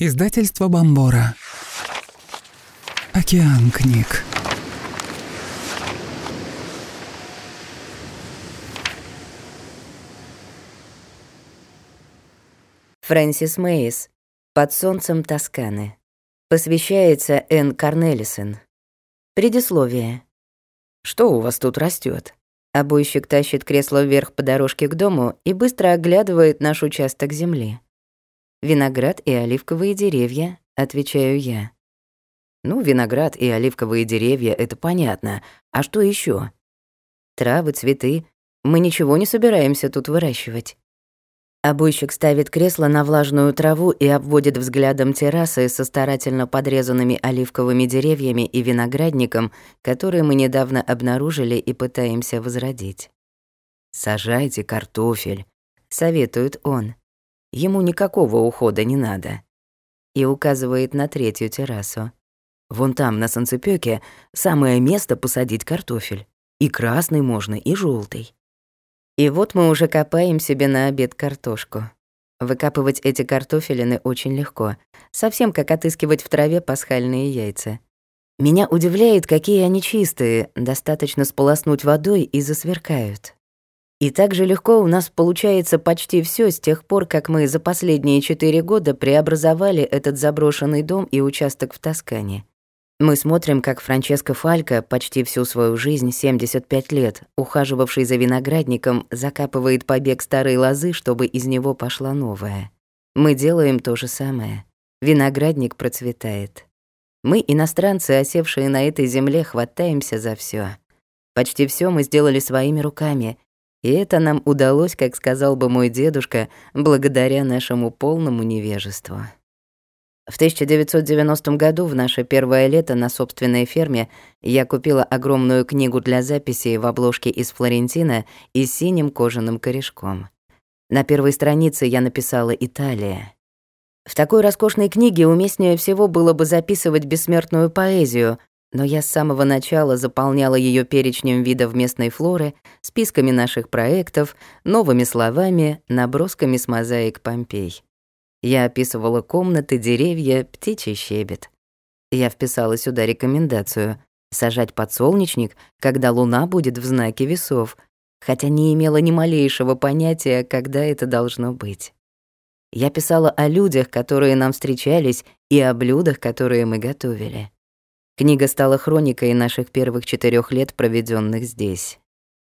Издательство Бомбора. Океан книг. Фрэнсис Мейс. Под солнцем Тосканы. Посвящается Энн Корнелисон. Предисловие. Что у вас тут растет? Обойщик тащит кресло вверх по дорожке к дому и быстро оглядывает наш участок земли. «Виноград и оливковые деревья», — отвечаю я. «Ну, виноград и оливковые деревья — это понятно. А что еще? «Травы, цветы. Мы ничего не собираемся тут выращивать». Обойщик ставит кресло на влажную траву и обводит взглядом террасы со старательно подрезанными оливковыми деревьями и виноградником, которые мы недавно обнаружили и пытаемся возродить. «Сажайте картофель», — советует он. Ему никакого ухода не надо. И указывает на третью террасу. Вон там, на солнцепёке, самое место посадить картофель. И красный можно, и желтый. И вот мы уже копаем себе на обед картошку. Выкапывать эти картофелины очень легко, совсем как отыскивать в траве пасхальные яйца. Меня удивляет, какие они чистые, достаточно сполоснуть водой и засверкают. И так же легко у нас получается почти все с тех пор, как мы за последние четыре года преобразовали этот заброшенный дом и участок в Тоскане. Мы смотрим, как Франческо Фалько почти всю свою жизнь, 75 лет, ухаживавший за виноградником, закапывает побег старой лозы, чтобы из него пошла новая. Мы делаем то же самое. Виноградник процветает. Мы, иностранцы, осевшие на этой земле, хватаемся за все. Почти все мы сделали своими руками, и это нам удалось, как сказал бы мой дедушка, благодаря нашему полному невежеству. В 1990 году, в наше первое лето на собственной ферме, я купила огромную книгу для записей в обложке из Флорентина и синим кожаным корешком. На первой странице я написала «Италия». В такой роскошной книге уместнее всего было бы записывать бессмертную поэзию, но я с самого начала заполняла ее перечнем видов местной флоры, списками наших проектов, новыми словами, набросками с мозаик Помпей. Я описывала комнаты, деревья, птичий щебет. Я вписала сюда рекомендацию сажать подсолнечник, когда луна будет в знаке весов, хотя не имела ни малейшего понятия, когда это должно быть. Я писала о людях, которые нам встречались, и о блюдах, которые мы готовили. Книга стала хроникой наших первых четырех лет, проведенных здесь.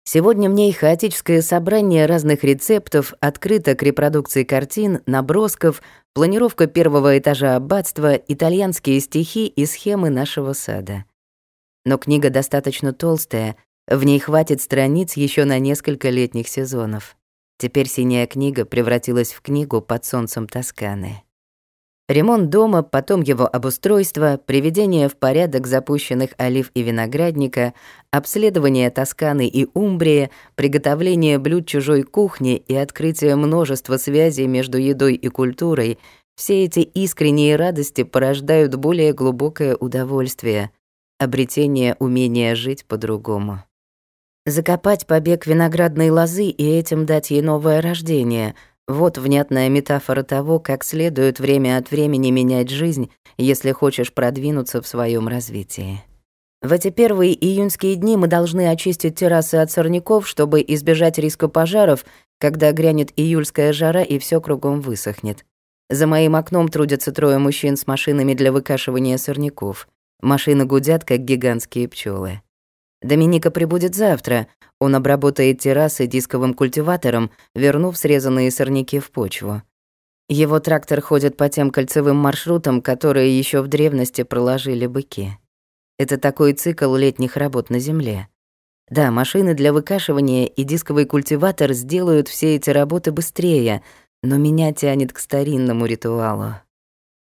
Сегодня мне ней хаотическое собрание разных рецептов, открыто к репродукции картин, набросков, планировка первого этажа аббатства, итальянские стихи и схемы нашего сада. Но книга достаточно толстая, в ней хватит страниц еще на несколько летних сезонов. Теперь синяя книга превратилась в книгу под солнцем Тосканы. Ремонт дома, потом его обустройство, приведение в порядок запущенных олив и виноградника, обследование Тосканы и Умбрии, приготовление блюд чужой кухни и открытие множества связей между едой и культурой — все эти искренние радости порождают более глубокое удовольствие, обретение умения жить по-другому. Закопать побег виноградной лозы и этим дать ей новое рождение — вот внятная метафора того, как следует время от времени менять жизнь, если хочешь продвинуться в своем развитии. В эти первые июньские дни мы должны очистить террасы от сорняков, чтобы избежать риска пожаров, когда грянет июльская жара и все кругом высохнет. За моим окном трудятся трое мужчин с машинами для выкашивания сорняков. Машины гудят, как гигантские пчелы. Доминика прибудет завтра. Он обработает террасы дисковым культиватором, вернув срезанные сорняки в почву. Его трактор ходит по тем кольцевым маршрутам, которые еще в древности проложили быки. Это такой цикл летних работ на земле. Да, машины для выкашивания и дисковый культиватор сделают все эти работы быстрее, но меня тянет к старинному ритуалу.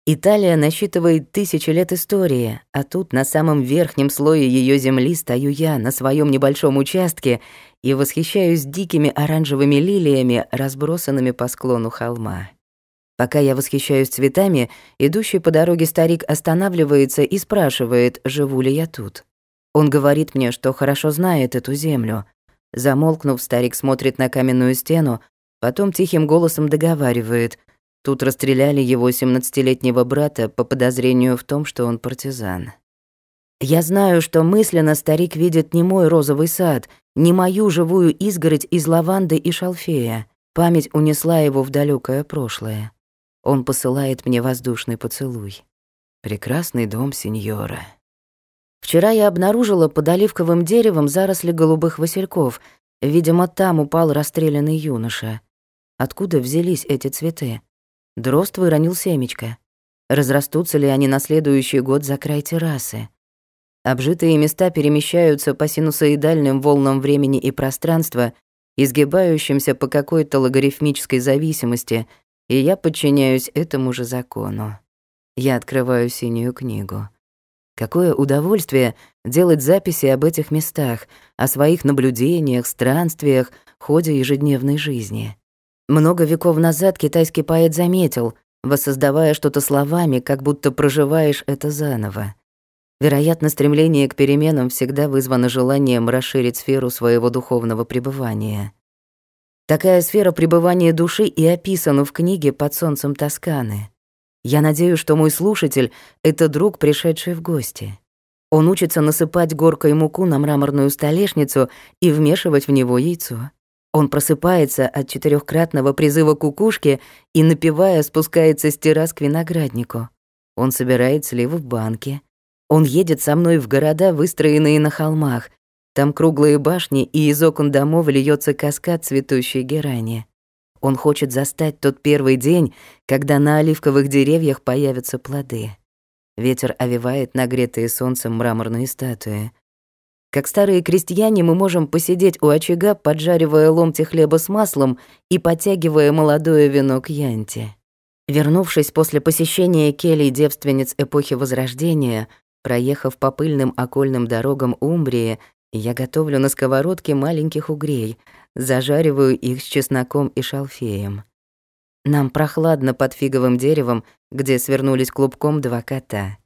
Италия насчитывает тысячи лет истории, а тут на самом верхнем слое ее земли стою я на своем небольшом участке и восхищаюсь дикими оранжевыми лилиями, разбросанными по склону холма. Пока я восхищаюсь цветами, идущий по дороге старик останавливается и спрашивает, живу ли я тут. Он говорит мне, что хорошо знает эту землю. Замолкнув, старик смотрит на каменную стену, потом тихим голосом договаривает — Тут расстреляли его 17-летнего брата по подозрению в том, что он партизан. Я знаю, что мысленно старик видит не мой розовый сад, не мою живую изгородь из лаванды и шалфея. Память унесла его в далекое прошлое. Он посылает мне воздушный поцелуй. Прекрасный дом сеньора. Вчера я обнаружила под оливковым деревом заросли голубых васильков. Видимо, там упал расстрелянный юноша. Откуда взялись эти цветы? Дрозд выронил семечко. Разрастутся ли они на следующий год за край террасы? Обжитые места перемещаются по синусоидальным волнам времени и пространства, изгибающимся по какой-то логарифмической зависимости, и я подчиняюсь этому же закону. Я открываю синюю книгу. Какое удовольствие делать записи об этих местах, о своих наблюдениях, странствиях, ходе ежедневной жизни. Много веков назад китайский поэт заметил, воссоздавая что-то словами, как будто проживаешь это заново. Вероятно, стремление к переменам всегда вызвано желанием расширить сферу своего духовного пребывания. Такая сфера пребывания души и описана в книге «Под солнцем Тосканы». Я надеюсь, что мой слушатель — это друг, пришедший в гости. Он учится насыпать горкой муку на мраморную столешницу и вмешивать в него яйцо. Он просыпается от четырехкратного призыва кукушки и, напевая, спускается с террас к винограднику. Он собирает сливы в банке. Он едет со мной в города, выстроенные на холмах. Там круглые башни, и из окон домов льется каскад цветущей герани. Он хочет застать тот первый день, когда на оливковых деревьях появятся плоды. Ветер овивает нагретые солнцем мраморные статуи. Как старые крестьяне мы можем посидеть у очага, поджаривая ломти хлеба с маслом и подтягивая молодое вино к янте. Вернувшись после посещения келий девственниц эпохи Возрождения, Проехав по пыльным окольным дорогам Умбрии, я готовлю на сковородке маленьких угрей, зажариваю их с чесноком и шалфеем. Нам прохладно под фиговым деревом, где свернулись клубком два кота.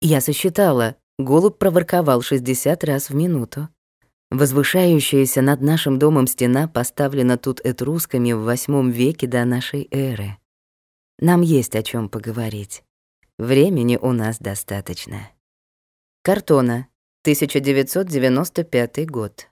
Я сосчитала, голубь проворковал 60 раз в минуту. Возвышающаяся над нашим домом стена поставлена тут этрусками в восьмом веке до нашей эры. Нам есть о чем поговорить. Времени у нас достаточно. Картона, 1995 год.